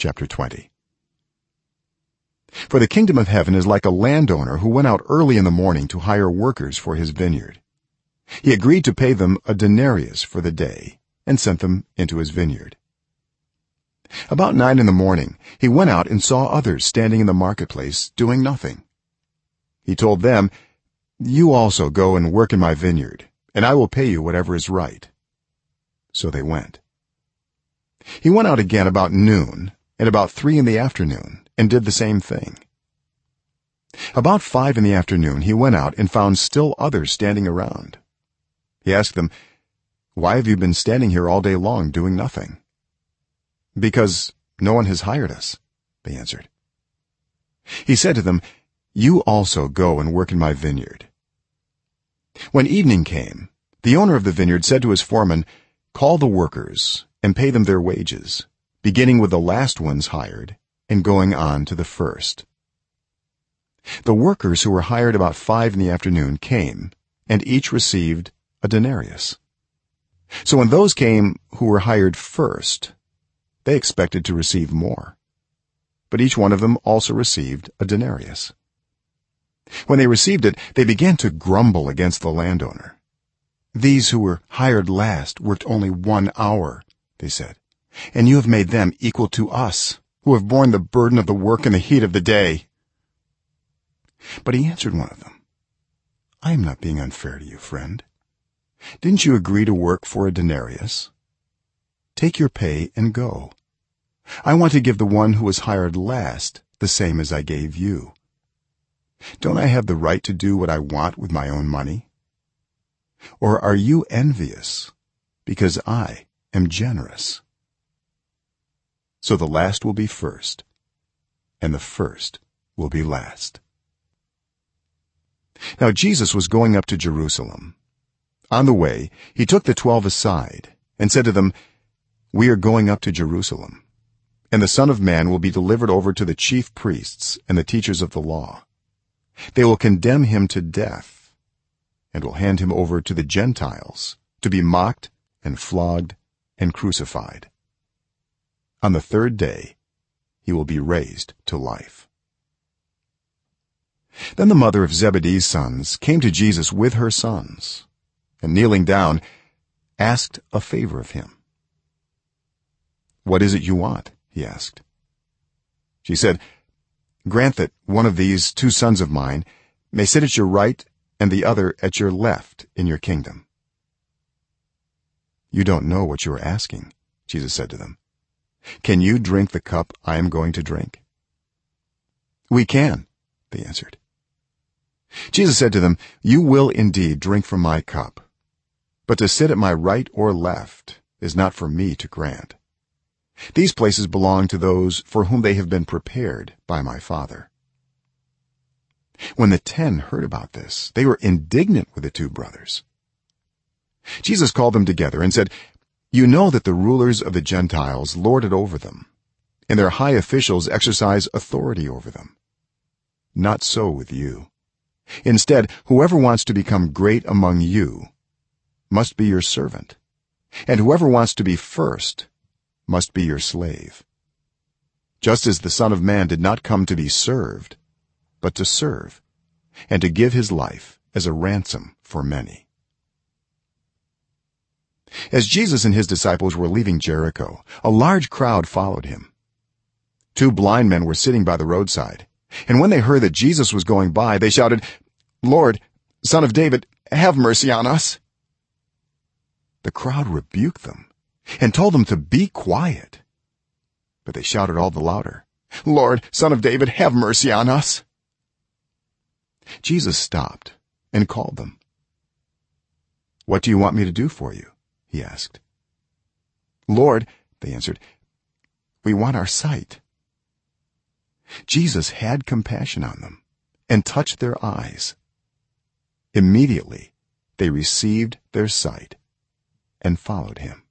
chapter 20 for the kingdom of heaven is like a landowner who went out early in the morning to hire workers for his vineyard. He agreed to pay them a denarius for the day and sent them into his vineyard. About 9 in the morning he went out and saw others standing in the marketplace doing nothing. He told them you also go and work in my vineyard and i will pay you whatever is right. So they went. He went out again about noon and about 3 in the afternoon and did the same thing. About 5 in the afternoon he went out and found still others standing around. He asked them why have you been standing here all day long doing nothing? Because no one has hired us they answered. He said to them you also go and work in my vineyard. When evening came the owner of the vineyard said to his foreman call the workers and pay them their wages beginning with the last ones hired and going on to the first. The workers who were hired about 5 in the afternoon came and each received a denarius. So when those came who were hired first they expected to receive more. But each one of them also received a denarius. When they received it they began to grumble against the landowner. These who were hired last worked only 1 hour they said and you have made them equal to us who have borne the burden of the work and the heat of the day. But he answered one of them i am not being unfair to you friend. Didn't you agree to work for a denarius? Take your pay and go. I want to give the one who was hired last the same as i gave you. Don't i have the right to do what i want with my own money? Or are you envious because i am generous so the last will be first and the first will be last. Now jesus was going up to jerusalem. On the way he took the 12 aside and said to them we are going up to jerusalem and the son of man will be delivered over to the chief priests and the teachers of the law. They will condemn him to death and will hand him over to the gentiles to be mocked and flogged and crucified on the third day he will be raised to life. Then the mother of zebedee's sons came to jesus with her sons and kneeling down asked a favor of him. What is it you want? he asked. She said grant that one of these two sons of mine may sit at your right and the other at your left in your kingdom. You don't know what you are asking jesus said to them can you drink the cup i am going to drink? We can they answered. Jesus said to them you will indeed drink from my cup but to sit at my right or left is not for me to grant. These places belong to those for whom they have been prepared by my father. When the 10 heard about this they were indignant with the two brothers. Jesus called them together and said you know that the rulers of the gentiles lord it over them and their high officials exercise authority over them. Not so with you. Instead whoever wants to become great among you must be your servant and whoever wants to be first must be your slave. Just as the son of man did not come to be served but to serve and to give his life as a ransom for many as jesus and his disciples were leaving jericho a large crowd followed him. Two blind men were sitting by the roadside and when they heard that jesus was going by they shouted lord son of david have mercy on us. The crowd rebuked them and told them to be quiet but they shouted all the louder lord son of david have mercy on us. Jesus stopped and called them what do you want me to do for you he asked. Lord they answered we want our sight. Jesus had compassion on them and touched their eyes. Immediately they received their sight and followed him